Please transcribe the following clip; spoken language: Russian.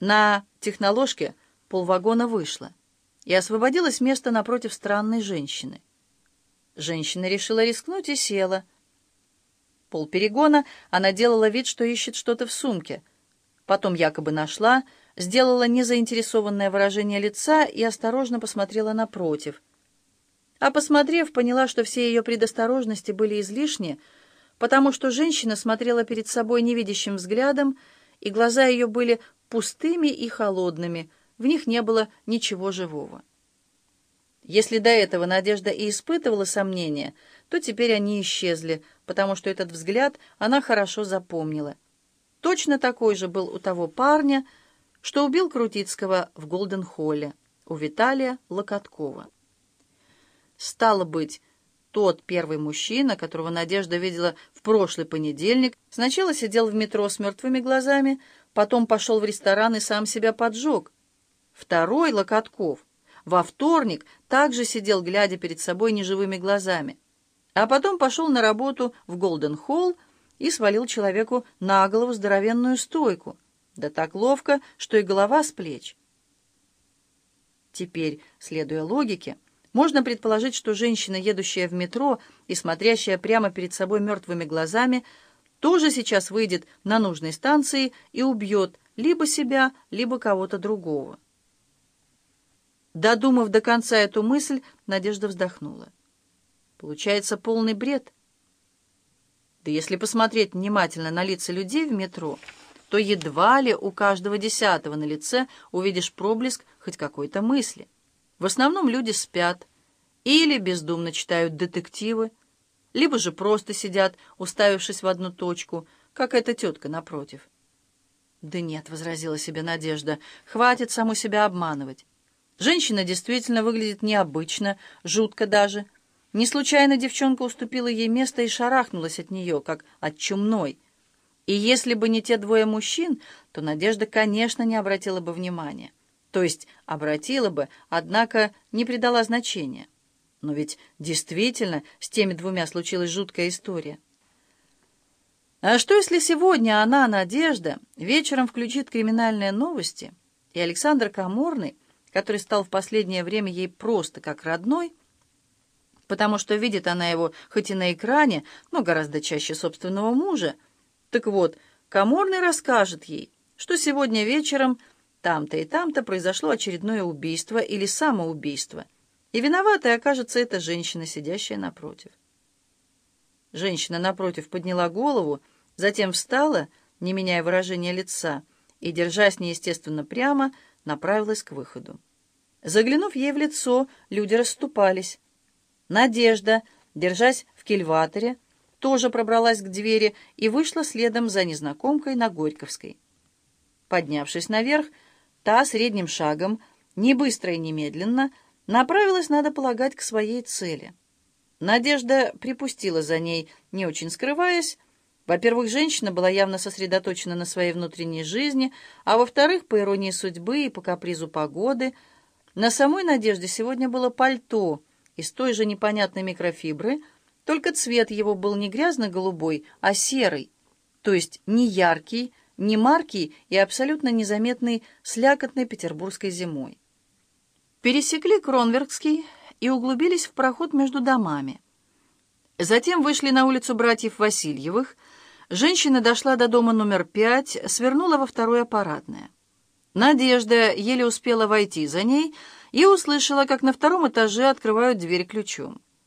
На техноложке полвагона вышло, и освободилось место напротив странной женщины. Женщина решила рискнуть и села. Полперегона она делала вид, что ищет что-то в сумке. Потом якобы нашла, сделала незаинтересованное выражение лица и осторожно посмотрела напротив. А посмотрев, поняла, что все ее предосторожности были излишни, потому что женщина смотрела перед собой невидящим взглядом, и глаза ее были пустыми и холодными, в них не было ничего живого. Если до этого Надежда и испытывала сомнения, то теперь они исчезли, потому что этот взгляд она хорошо запомнила. Точно такой же был у того парня, что убил Крутицкого в Голден-Холле, у Виталия Локоткова. Стало быть, тот первый мужчина, которого Надежда видела в прошлый понедельник, сначала сидел в метро с мертвыми глазами, потом пошел в ресторан и сам себя поджег. Второй, Локотков, во вторник также сидел, глядя перед собой неживыми глазами. А потом пошел на работу в Голден-Холл и свалил человеку на голову здоровенную стойку. Да так ловко, что и голова с плеч. Теперь, следуя логике, можно предположить, что женщина, едущая в метро и смотрящая прямо перед собой мертвыми глазами, тоже сейчас выйдет на нужной станции и убьет либо себя, либо кого-то другого. Додумав до конца эту мысль, Надежда вздохнула. Получается полный бред. Да если посмотреть внимательно на лица людей в метро, то едва ли у каждого десятого на лице увидишь проблеск хоть какой-то мысли. В основном люди спят или бездумно читают детективы, либо же просто сидят, уставившись в одну точку, как эта тетка напротив. «Да нет», — возразила себе Надежда, — «хватит саму себя обманывать. Женщина действительно выглядит необычно, жутко даже. Не случайно девчонка уступила ей место и шарахнулась от нее, как от чумной. И если бы не те двое мужчин, то Надежда, конечно, не обратила бы внимания. То есть обратила бы, однако не придала значения. Но ведь действительно с теми двумя случилась жуткая история. А что, если сегодня она, Надежда, вечером включит криминальные новости, и Александр Каморный который стал в последнее время ей просто как родной, потому что видит она его хоть и на экране, но гораздо чаще собственного мужа. Так вот, Каморный расскажет ей, что сегодня вечером там-то и там-то произошло очередное убийство или самоубийство, и виноватой окажется эта женщина, сидящая напротив. Женщина напротив подняла голову, затем встала, не меняя выражения лица, и, держась неестественно прямо, направилась к выходу. Заглянув ей в лицо, люди расступались. Надежда, держась в кильваторе, тоже пробралась к двери и вышла следом за незнакомкой на Горьковской. Поднявшись наверх, та средним шагом, не быстро и немедленно, направилась, надо полагать, к своей цели. Надежда припустила за ней, не очень скрываясь, во-первых, женщина была явно сосредоточена на своей внутренней жизни, а во-вторых, по иронии судьбы и по капризу погоды, на самой Надежде сегодня было пальто из той же непонятной микрофибры, только цвет его был не грязно-голубой, а серый, то есть не яркий, не маркий и абсолютно незаметный слякотной петербургской зимой. Пересекли Кронверкский и углубились в проход между домами. Затем вышли на улицу братьев Васильевых — Женщина дошла до дома номер пять, свернула во второе аппаратное. Надежда еле успела войти за ней и услышала, как на втором этаже открывают дверь ключом.